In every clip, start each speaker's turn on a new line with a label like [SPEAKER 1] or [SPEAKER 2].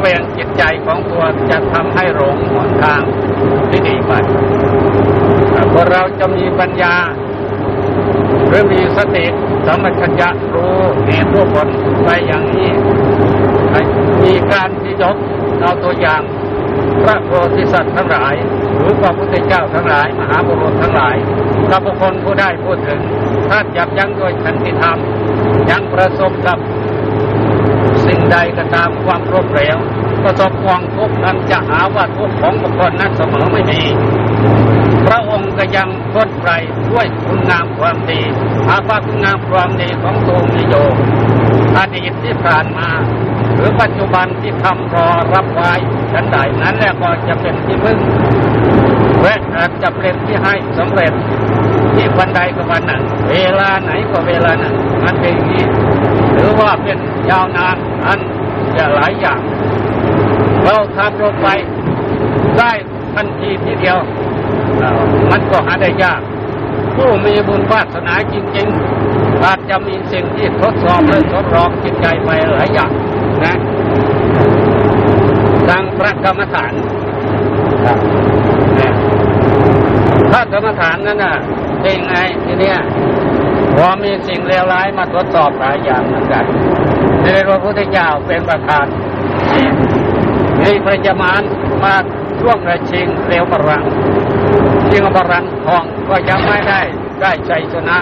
[SPEAKER 1] ระเวงจิตใจของตัวจะทำให้หลงหนทางที่ดีไปคนเราจะมีปัญญา หรือมีสติสมชัญญะรู้เหตุรู้ผลไปอย่างนี้มีการที่ยกเอาตัวอย่างพระโพธิสัตว์ทั้งหลายหรือพระพุทธเจ้าทั้งหลาย มหาบุรุษทั้งหลายถ้าบุคคลผู้ได้พูดถึงท่านยับยั้งด้วยขันติธรรมยังประสบกับ สิ่งใดก็ตามความรบเร็วประสบความทุกข์นั้นจะหาว่าทุกข์ของบุคคลนั้นเสมอไม่มีพระองค์ก็ยังพ้นไพรด้วยคุณงามความดีอาภาคุณงามความดีของตรงนิโยอดีตที่ผ่านมา หรือปัจจุบันที่ทำรอรับไว้ฉันใดนั้นแหละก็จะเป็นที่พึ่งและจจะเป็นที่ให้สำเร็จที่วันใดก็วันหนึ่ง เวลาไหนก็เวลาหนึ่งมันเป็นอย่างนี้ หรือว่าเป็นยาวนาน อันจะหลายอย่าง เราทำลงไปได้ทันทีทีเดียว มันก็หาได้ยาก ผู้มีบุญวาสนาจริงๆอาจจะมีสิ่งที่ทดสอบและทดลองจิตใจไปหลายอย่างนะดังพระกรรมฐานนะพระกรรมฐานนั้นน่ะเป็นไงทีเนี้ย พอมีสิ่งเลวร้ายมาทดสอบหลายอย่างเหมือนกันในพระพุทธเจ้าเป็นประธานนี่พระจมานมาร่วมกระชิงเร็วบรังชิงบรังทองก็ยังไม่ได้ได้ชัยชนะ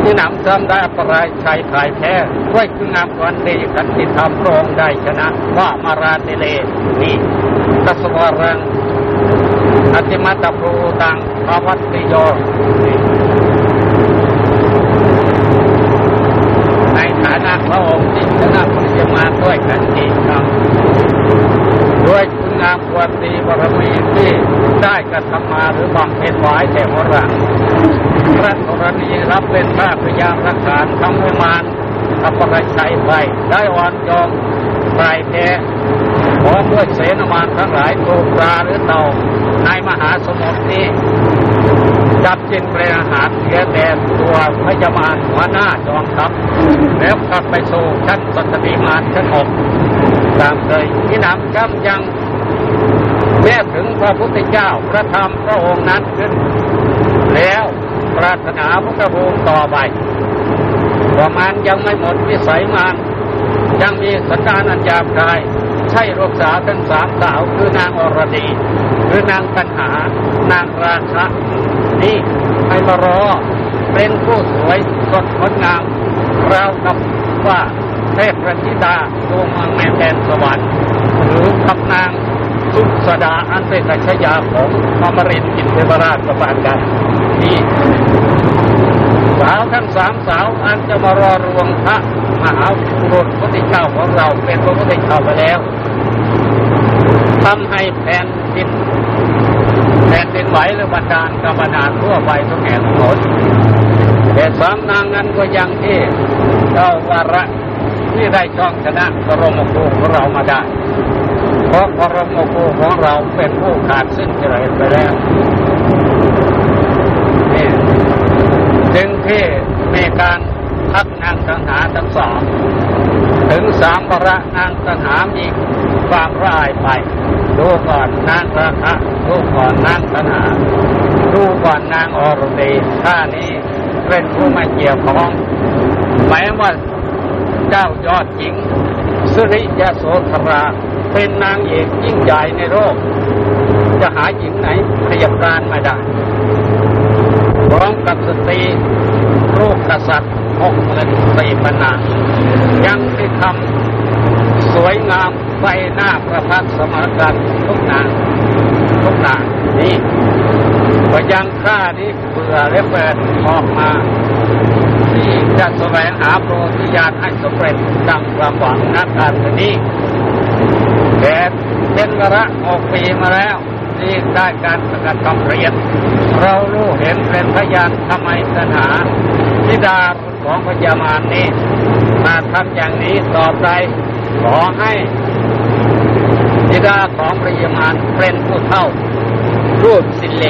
[SPEAKER 1] ที่หนำซ้ำได้ปรายชัยขายแพ้ด้วยคืองามความดีขันติธรรมรองได้ชนะว่ามาราติเลนี่ตัสวรังอติมัตตปรูตังภาวัตติโยในฐานะ พระองค์ที่ชนะพระมาด้วยขันติธรรมด้วยคุณงามความดีบารมีที่ได้กระทำมาหรือบำเพ็ญไว้แต่โบราณพระธรณีรับเป็นพระพยามรักษาทำให้มานทำอะไรใช้ไปได้อ่อนยอมปลายแท้ขอด้วยเสนามานทั้งหลายตูปลาหรือเต่าในมหาสมุทรนี้ จับจินเป็นอาหารเสียแต่ตัวพยามารหัวหน้าจอมทัพแล้วกลับไปสู่ชั้นสัตติมานชั้นหกตามเคยที่นำจำยังแม้ถึงพระพุทธเจ้าพระธรรมพระองค์นั้นขึ้น แล้วปรารถนาพุทธภูมิต่อไปว่ามันยังไม่หมดวิสัยมันยังมีสันดานอันหยาบคาย ใช่ลูกสาวทั้งสามสาวคือนางอรดี คือนางปัญหา นางราคะ นี่ให้มารอเป็นผู้สวยสดงดงามเรากับว่าเทพประธิดาดวงเมืองแม่แดนสวรรค์หรือกับนางสุสดาอันเป็นกัชยาของอมรินทร์อินเทวราชประปานกันนี่สาวทั้งสามสาวอันจะมารอรวงพระมหาบุรุษพระพุทธเจ้าของเราเป็นพระพุทธเจ้าไปแล้วทำให้แผ่นดิน ไหวหรือบรรดาลกับบรรดาทั่วไปทุกแห่งหนแต่สามนางนั้นก็ยังที่เจ้าวาระที่ได้ช่องชนะกรมครูของเรามาได้ เพราะกรมครูของเราเป็นผู้ขาดสิ้นเฉลยไปแล้วนี่จึงที่มีการทักนางตังหาทั้งสองถึงสามประนางตังหามีความร้ายไปดูก่อนนางราคะ ดูก่อนนางตังหาดูก่อนนางอรดีท่านี้เป็นผู้ไม่เกี่ยวข้องหมายว่าเจ้ายอดหญิงสุริยโสธรา เป็นนางเอกยิ่งใหญ่ในโลกจะหาหญิงไหนพยาการไม่ได้พร้อมกับสตรีลูกกษัตริย์หกหมื่นสี่พันนางยังได้ทำสวยงามใบหน้าประพัดสมรกันทุกนาง ทุกนางนี่ก็ยังข้านี้เบื่อและเปิดออกมาที่จะแสวงหาโปรติญาณให้สำเร็จดังความหวังนักการนี้แต่เป็นวระออกปีมาแล้วที่ได้การประกาศคำเรียนเรารู้เห็นเป็นพยานทำไมสถาธิดาของพญามารนี้ มาทำอย่างนี้ต่อไปขอให้ ธิดาของพญามารเป็นผู้เท่า รูปสิเล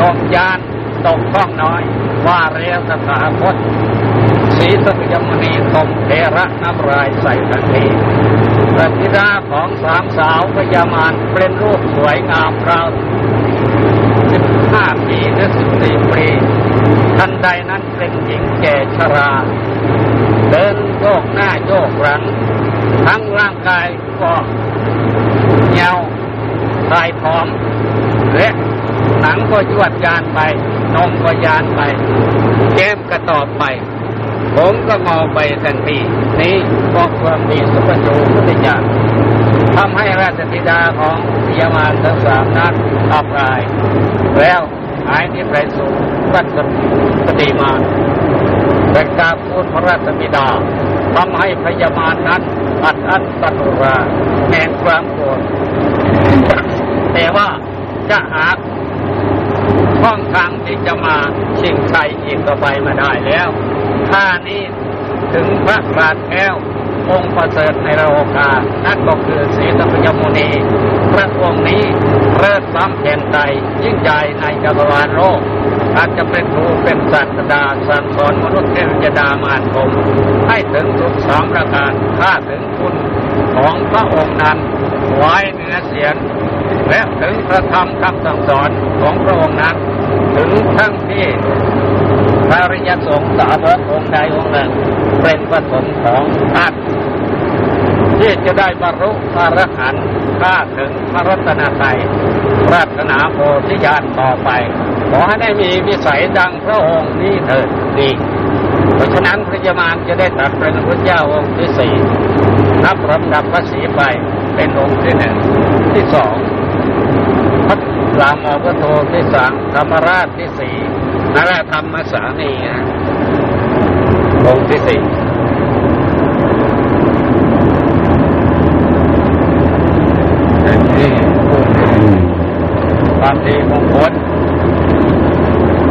[SPEAKER 1] ตกยานตกข้องน้อย ว่าเรียสถาคตสีสมุยมณีตมเทระน้ำลายใส่ทันทีพระธิดาของสามสาวพญามารเป็นรูปสวยงามราวสิบห้าปีหรือสิบสี่ปีทันใดนั้นเป็นหญิงแก่ชรา เดินโยกหน้าโยกหลัง ทั้งร่างกายก็ เหี่ยวทายผอมและหนังก็ยวดยานไปนมก็ยานไปแก้มก็ตอบไป ผมก็งอไปทันทีนี้ก็ความมีสุภโจพุทธญาณทำให้ราชธิดาของพิยามารทั้งสามนั้นอับราย แล้วหายที่ไปสู่รัชปฏิมาแต่การพูดพระราชบิดาทำให้พยามารนั้น อัดอั้นตันราแห่งความโกรธแต่ว่าจะหาช่องทางที่จะมาชิงชัยอีกต่อไปมาได้แล้วท่านี้ถึงพระบาทแก้วองค์ประเสริฐในโลกานั่นก็คือศรีสัพยมุนีพระองค์นี้เลิศล้ำแผ่นใดยิ่งใหญ่ในจักรวาลโลก อาจจะเป็นครูเป็นศาสดาสั่งสอนมนุษย์เทวดามารคมให้ถึงทุกสามประการถ้าถึงคุณของพระองค์นั้นไว้เหนือเสียงและถึงพระธรรมคำสั่งสอนของพระองค์นั้น ถึงทั้งที่พระริยสงฆ์สาวกองค์ใดองค์หนึ่งเป็นปฐมของท่านที่จะได้บรรลุพระรหันต์ข้าถึงพระรัตนตรัยรารถนาโพธิญาณต่อไป ขอให้ได้มีวิสัยดังพระองค์นี้เถิดดี เพราะฉะนั้นพระยามารจะได้ตัดเป็นพระเจ้าองค์ที่สี่นับลำดับพระศรีไปเป็นองค์ที่หนึ่งที่สองพระรามอพระโทที่สามธรรมราชที่สี่นราธรรมสามีนะองค์ที่สี่นี่ความดีมงคล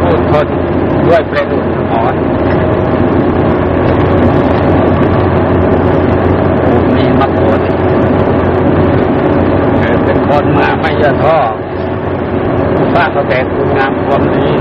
[SPEAKER 1] พูดทนด้วยประดุจหอนผู้มีมรรคผลเกิดเป็นคนมาไม่ย่อท้อสร้างกระ แต่คุณงามความดี